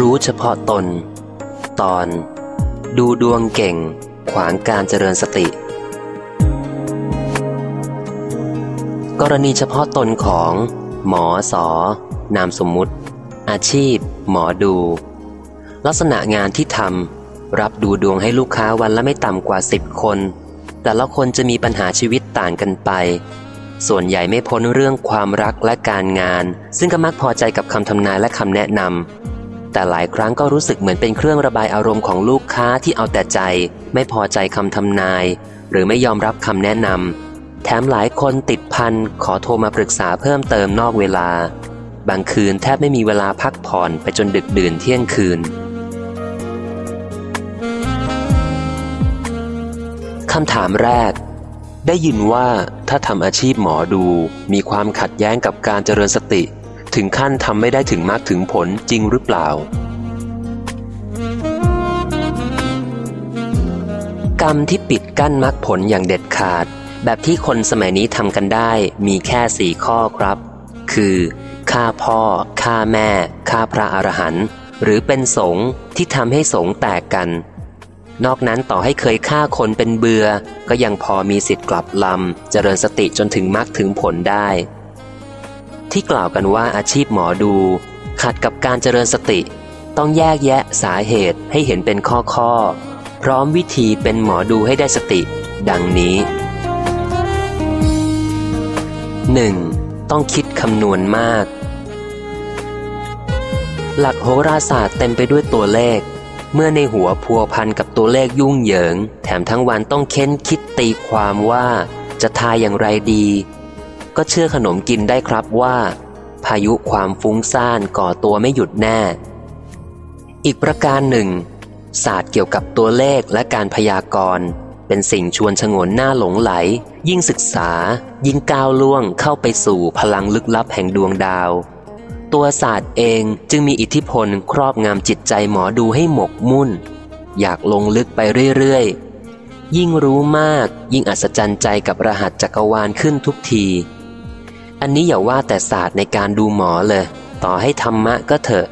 รู้เฉพาะตน ตอน ดูดวงเก่ง ขวางการเจริญสติ กรณีเฉพาะตนของ หมอสอนามสมมุติ อาชีพ หมอดู ลักษณะงานที่ทำรับดูดวงให้ลูกค้าวันละไม่ต่ำกว่าสิบคน แต่ละคนจะมีปัญหาชีวิตต่างกันไป ส่วนใหญ่ไม่พ้นเรื่องความรักและการงาน ซึ่งก็มักพอใจกับคำทำนายและคำแนะนำ แต่หลายครั้งก็รู้สึกเหมือนเป็นเครื่องระบายอารมณ์ของลูกค้าที่เอาแต่ใจ ไม่พอใจคำทำนาย หรือไม่ยอมรับคำแนะนำแถมหลายคนติดพันขอโทรมาปรึกษาเพิ่มเติมนอกเวลา บางคืนแทบไม่มีเวลาพักผ่อนไปจนดึกดื่นเที่ยงคืนคำถามแรก ได้ยินว่าถ้าทำอาชีพหมอดูมีความขัดแย้งกับการเจริญสติ ถึงขั้นทำไม่ได้ถึงมากถึงผลจริงหรือเปล่า กรรมที่ปิดกั้นมรรคผลอย่างเด็ดขาด แบบที่คนสมัยนี้ทำกันได้มีแค่สี่ข้อครับ คือฆ่าพ่อฆ่าแม่ฆ่าพระอรหันต์หรือเป็นสงฆ์ที่ทำให้สงฆ์แตกกัน นอกนั้นต่อให้เคยฆ่าคนเป็นเบือ ก็ยังพอมีสิทธิ์กลับลำเจริญสติจนถึงมรรคถึงผลได้ ที่กล่าวกันว่าอาชีพหมอดู ขัดกับการเจริญสติ ต้องแยกแยะสาเหตุให้เห็นเป็นข้อข้อ พร้อมวิธีเป็นหมอดูให้ได้สติ ดังนี้ 1. ต้องคิดคำนวณมาก หลักโหราศาสตร์เต็มไปด้วยตัวเลข เมื่อในหัวพัวพันกับตัวเลขยุ่งเหยิง แถมทั้งวันต้องเค้นคิดตีความว่า จะทายอย่างไรดี ก็เชื่อขนมกินได้ครับว่า พายุความฟุ้งซ่านก่อตัวไม่หยุดแน่ อีกประการหนึ่ง ศาสตร์เกี่ยวกับตัวเลขและการพยากรณ์ เป็นสิ่งชวนชงนหน้าหลงไหล ยิ่งศึกษา ยิ่งก้าวล่วงเข้าไปสู่พลังลึกลับแห่งดวงดาว ตัวศาสตร์เองจึงมีอิทธิพลครอบงำจิตใจหมอดูให้หมกมุ่น อยากลงลึกไปเรื่อยๆยิ่งรู้มากยิ่งอัศจรรย์ใจกับรหัสจักรวาลขึ้นทุกที อันนี้อย่าว่าแต่ศาสตร์ในการดูหมอเลย ต่อให้ธรรมะก็เถอะ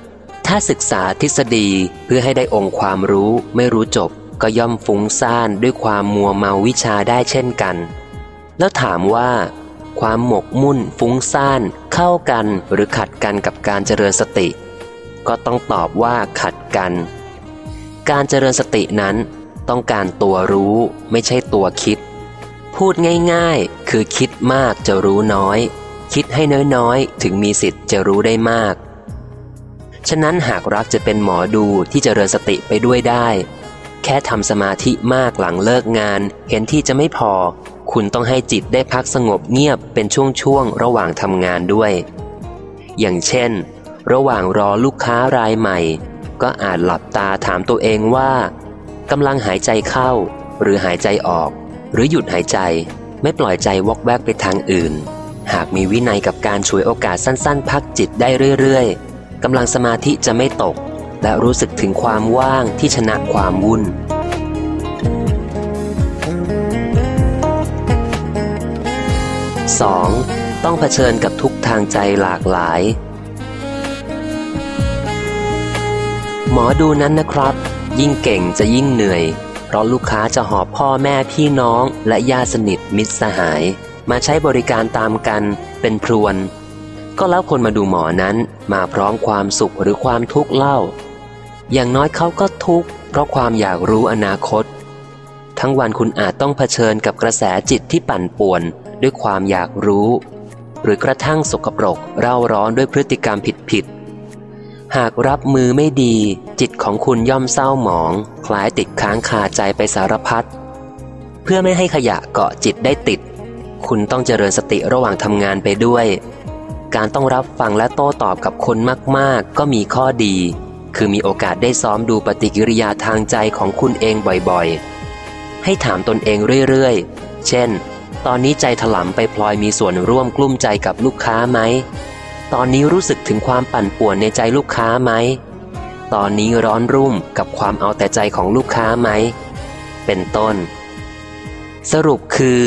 ถ้าศึกษาทฤษฎีเพื่อให้ได้องค์ความรู้ไม่รู้จบ ก็ย่อมฟุ้งซ่านด้วยความมัวเมาวิชาได้เช่นกัน แล้วถามว่า ความหมกมุ่นฟุ้งซ่าน เข้ากันหรือขัดกันกับการเจริญสติ ก็ต้องตอบว่าขัดกัน การเจริญสตินั้น ต้องการตัวรู้ไม่ใช่ตัวคิด พูดง่ายๆ คือคิดมากจะรู้น้อย คิดให้น้อยๆ ถึงมีสิทธิ์จะรู้ได้มาก ฉะนั้นหากรักจะเป็นหมอดูที่จเจริญสติไปด้วยได้ แค่ทำสมาธิมากหลังเลิกงาน เห็นที่จะไม่พอ คุณต้องให้จิตได้พักสงบเงียบเป็นช่วงๆ ระหว่างทำงานด้วย อย่างเช่น ระหว่างรอลูกค้ารายใหม่ ก็อาจหลับตาถามตัวเองว่ากำลังหายใจเข้า หรือหายใจออก หรือหยุดหายใจ ไม่ปล่อยใจวอกแวกไปทางอื่น หากมีวินัยกับการช่วยโอกาสสั้น ๆ พักจิตได้เรื่อย ๆ กำลังสมาธิจะไม่ตก และรู้สึกถึงความว่างที่ชนะความวุ่น 2. ต้องเผชิญกับทุกทางใจหลากหลาย หมอดูนั้นนะครับ ยิ่งเก่งจะยิ่งเหนื่อย เพราะลูกค้าจะหอบพ่อแม่พี่น้องและญาติสนิทมิตรสหาย มาใช้บริการตามกันเป็นพรวน ก็แล้วคนมาดูหมอนั้นมาพร้อมความสุขหรือความทุกข์เล่า อย่างน้อยเขาก็ทุกข์เพราะความอยากรู้อนาคต ทั้งวันคุณอาจต้องเผชิญกับกระแสจิตที่ปั่นป่วนด้วยความอยากรู้ หรือกระทั่งสกปรกเร่าร้อนด้วยพฤติกรรมผิดๆหากรับมือไม่ดี จิตของคุณย่อมเศร้าหมอง คล้ายติดค้างคาใจไปสารพัดเพื่อไม่ให้ขยะเกาะจิตได้ติด คุณต้องเจริญสติระหว่างทำงานไปด้วย การต้องรับฟังและโต้ตอบกับคนมากๆ ก็มีข้อดี คือมีโอกาสได้ซ้อมดูปฏิกิริยาทางใจของคุณเองบ่อยๆ ให้ถามตนเองเรื่อยๆ เช่น ตอนนี้ใจถลำไปพลอยมีส่วนร่วมกลุ้มใจกับลูกค้าไหม ตอนนี้รู้สึกถึงความปั่นป่วนในใจลูกค้าไหม ตอนนี้ร้อนรุ่มกับความเอาแต่ใจของลูกค้าไหม เป็นต้น สรุปคือ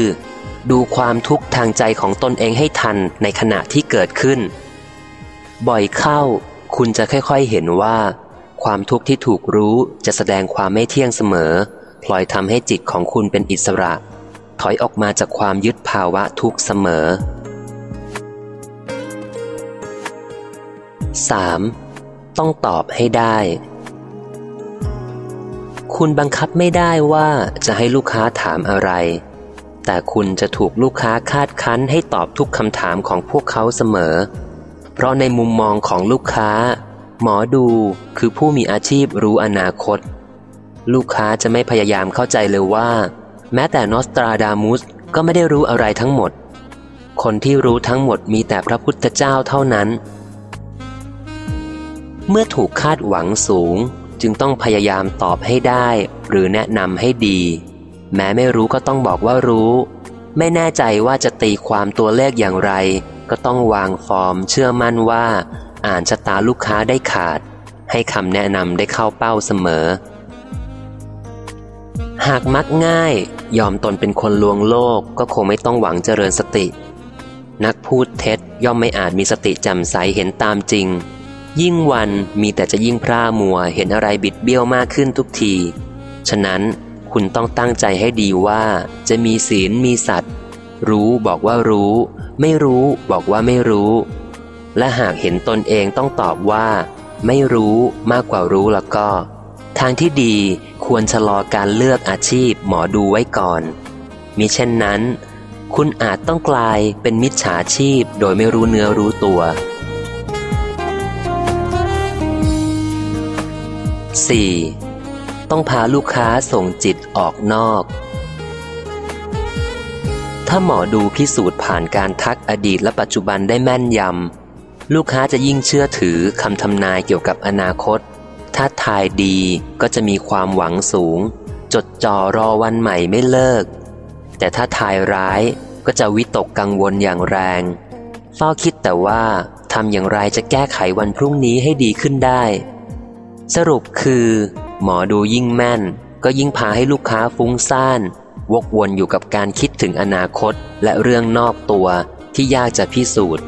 ดูความทุกข์ทางใจของตนเองให้ทันในขณะที่เกิดขึ้น บ่อยเข้า คุณจะค่อยๆเห็นว่า ความทุกข์ที่ถูกรู้จะแสดงความไม่เที่ยงเสมอ พลอยทำให้จิตของคุณเป็นอิสระ ถอยออกมาจากความยึดภาวะทุกข์เสมอ 3. ต้องตอบให้ได้ คุณบังคับไม่ได้ว่าจะให้ลูกค้าถามอะไร แต่คุณจะถูกลูกค้าคาดคั้นให้ตอบทุกคำถามของพวกเขาเสมอ เพราะในมุมมองของลูกค้า หมอดูคือผู้มีอาชีพรู้อนาคต ลูกค้าจะไม่พยายามเข้าใจเลยว่า แม้แต่นอสตราดามุสก็ไม่ได้รู้อะไรทั้งหมด คนที่รู้ทั้งหมดมีแต่พระพุทธเจ้าเท่านั้น เมื่อถูกคาดหวังสูงจึงต้องพยายามตอบให้ได้ หรือแนะนำให้ดี แม้ไม่รู้ก็ต้องบอกว่ารู้ ไม่แน่ใจว่าจะตีความตัวเลขอย่างไร ก็ต้องวางฟอร์ม เชื่อมั่นว่า อ่านชะตาลูกค้าได้ขาด ให้คำแนะนำได้เข้าเป้าเสมอ หากมักง่าย ยอมตนเป็นคนลวงโลกก็คงไม่ต้องหวังเจริญสติ นักพูดเท็จย่อมไม่อาจมีสติจำใสเห็นตามจริง ยิ่งวันมีแต่จะยิ่งพร่ามัวเห็นอะไรบิดเบี้ยวมากขึ้นทุกที ฉะนั้น คุณต้องตั้งใจให้ดีว่าจะมีศีลมีสัตว์ รู้บอกว่ารู้ ไม่รู้บอกว่าไม่รู้ และหากเห็นตนเองต้องตอบว่า ไม่รู้มากกว่ารู้แล้วก็ ทางที่ดีควรชะลอการเลือกอาชีพหมอดูไว้ก่อน มิเช่นนั้น คุณอาจต้องกลายเป็นมิจฉาชีพโดยไม่รู้เนื้อรู้ตัว 4. ต้องพาลูกค้าส่งจิต ออกนอก ถ้าหมอดูพิสูจน์ผ่านการทักอดีตและปัจจุบันได้แม่นยำ ลูกค้าจะยิ่งเชื่อถือคำทำนายเกี่ยวกับอนาคต ถ้าทายดีก็จะมีความหวังสูง จดจ่อรอวันใหม่ไม่เลิก แต่ถ้าทายร้ายก็จะวิตกกังวลอย่างแรงเฝ้าคิดแต่ว่าทำอย่างไรจะแก้ไขวันพรุ่งนี้ให้ดีขึ้นได้ สรุปคือ หมอดูยิ่งแม่น ก็ยิ่งพาให้ลูกค้าฟุ้งซ่าน วกวนอยู่กับการคิดถึงอนาคตและเรื่องนอกตัวที่ยากจะพิสูจน์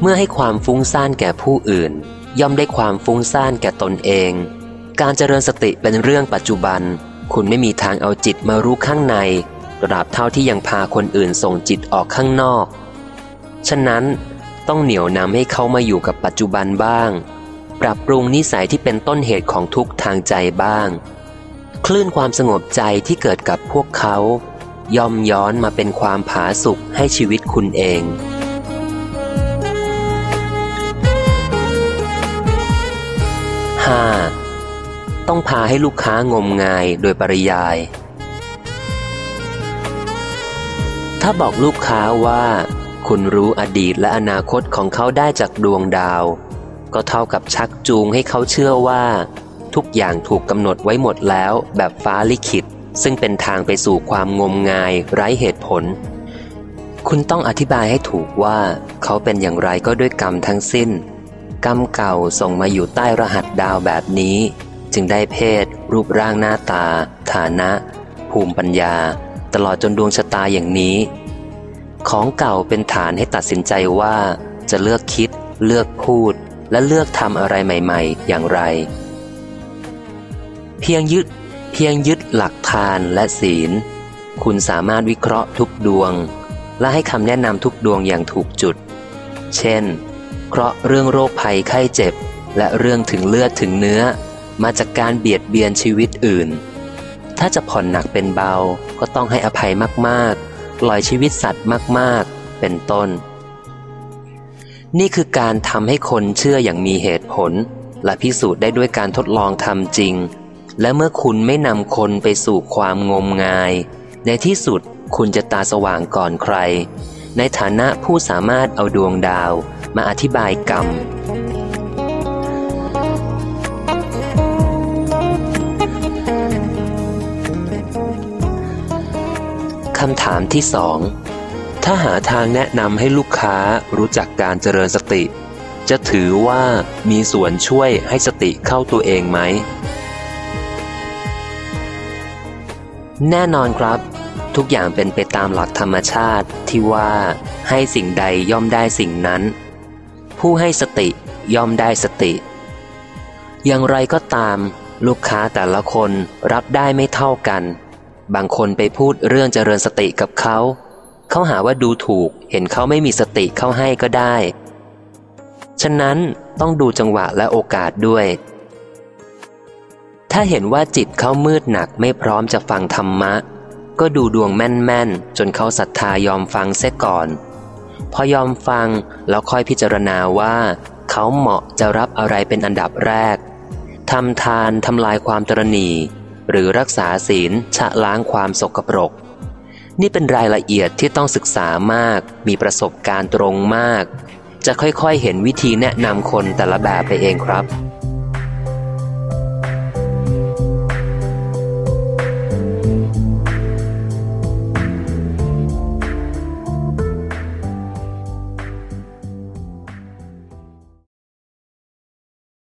เมื่อให้ความฟุ้งซ่านแก่ผู้อื่น ย่อมได้ความฟุ้งซ่านแก่ตนเอง การเจริญสติเป็นเรื่องปัจจุบัน คุณไม่มีทางเอาจิตมารู้ข้างในตราบเท่าที่ยังพาคนอื่นส่งจิตออกข้างนอก ฉะนั้นต้องเหนี่ยวนำให้เขามาอยู่กับปัจจุบันบ้าง ปรับปรุงนิสัยที่เป็นต้นเหตุของทุกข์ทางใจบ้าง คลื่นความสงบใจที่เกิดกับพวกเขา ย่อมย้อนมาเป็นความผาสุกให้ชีวิตคุณเอง 5. ต้องพาให้ลูกค้างมงายโดยปริยาย ถ้าบอกลูกค้าว่า คุณรู้อดีตและอนาคตของเขาได้จากดวงดาว ก็เท่ากับชักจูงให้เขาเชื่อว่า ทุกอย่างถูกกำหนดไว้หมดแล้วแบบฟ้าลิขิต ซึ่งเป็นทางไปสู่ความงมงายไร้เหตุผล คุณต้องอธิบายให้ถูกว่าเขาเป็นอย่างไรก็ด้วยกรรมทั้งสิ้น กรรมเก่าส่งมาอยู่ใต้รหัสดาวแบบนี้ จึงได้เพศ รูปร่างหน้าตา ฐานะ ภูมิปัญญา ตลอดจนดวงชะตาอย่างนี้ ของเก่าเป็นฐานให้ตัดสินใจว่า จะเลือกคิด เลือกพูด และเลือกทำอะไรใหม่ ๆ อย่างไร เพียงยึดเพียงยึดหลักทานและศีล คุณสามารถวิเคราะห์ทุกดวง และให้คำแนะนำทุกดวงอย่างถูกจุด เช่น เคราะห์เรื่องโรคภัยไข้เจ็บ และเรื่องถึงเลือดถึงเนื้อ มาจากการเบียดเบียนชีวิตอื่น ถ้าจะผ่อนหนักเป็นเบาก็ต้องให้อภัยมากๆ ปล่อยชีวิตสัตว์มากๆ เป็นต้น นี่คือการทำให้คนเชื่ออย่างมีเหตุผล และพิสูจน์ได้ด้วยการทดลองทำจริง และเมื่อคุณไม่นำคนไปสู่ความงมงาย ในที่สุดคุณจะตาสว่างก่อนใคร ในฐานะผู้สามารถเอาดวงดาวมาอธิบายกรรมคำถามที่สอง ถ้าหาทางแนะนำให้ลูกค้ารู้จักการเจริญสติ จะถือว่ามีส่วนช่วยให้สติเข้าตัวเองไหม แน่นอนครับ ทุกอย่างเป็นไปตามหลักธรรมชาติที่ว่าให้สิ่งใดย่อมได้สิ่งนั้น ผู้ให้สติย่อมได้สติ อย่างไรก็ตาม ลูกค้าแต่ละคนรับได้ไม่เท่ากัน บางคนไปพูดเรื่องเจริญสติกับเขา เขาหาว่าดูถูก เห็นเขาไม่มีสติเข้าให้ก็ได้ ฉะนั้นต้องดูจังหวะและโอกาสด้วย ถ้าเห็นว่าจิตเขามืดหนักไม่พร้อมจะฟังธรรมะ ก็ดูดวงแม่นๆ จนเขาศรัทธายอมฟังเสียก่อน พอยอมฟังแล้วค่อยพิจารณาว่า เขาเหมาะจะรับอะไรเป็นอันดับแรกทำทานทำลายความตรณีหรือรักษาศีลชะล้างความสกปรก นี่เป็นรายละเอียดที่ต้องศึกษามาก มีประสบการณ์ตรงมาก จะค่อยๆเห็นวิธีแนะนำคนแต่ละแบบไปเองครับ